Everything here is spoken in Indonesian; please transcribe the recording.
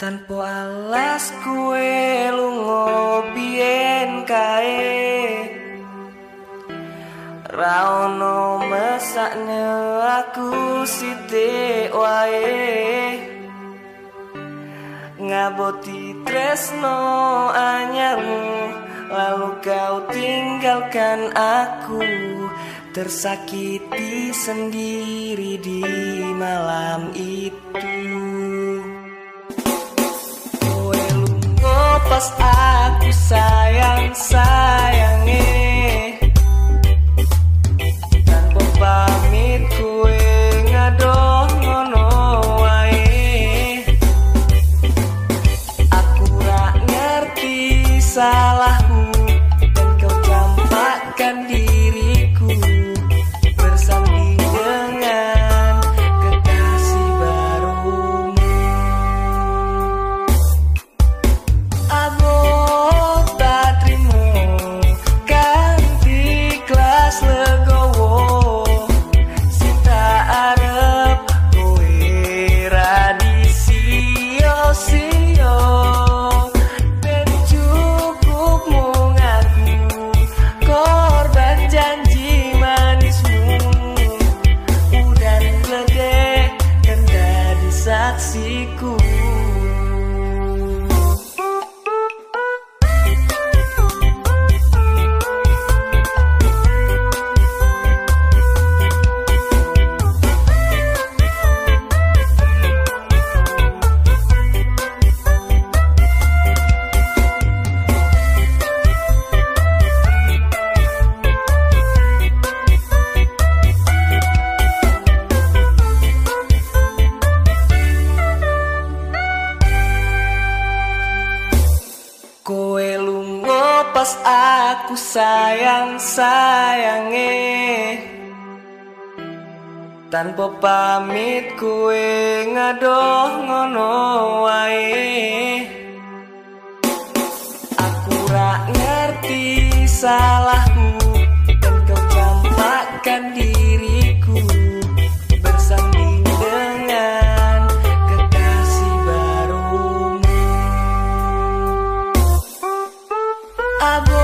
Tanpa alas kue lungo bien kae. Raono mesakne aku sithik wae. Ngaboti tresno anyarmu Lalu kau tinggalkan aku. Tersakiti sendiri di malam itu aku sayang sayangi Tanpa pamit kue ngadoh ngono Aku rak ngerti salahmu saksiku Kowe lungo pas aku sayang sayange Tanpa pamit kowe ngadoh ngono wae. Aku rak ngerti salahmu a